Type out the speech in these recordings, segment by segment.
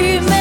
she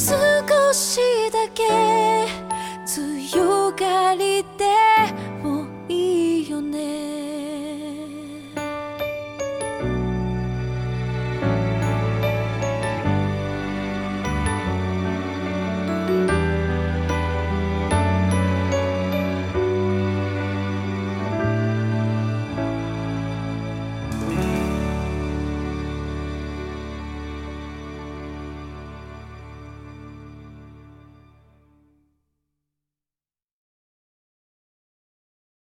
す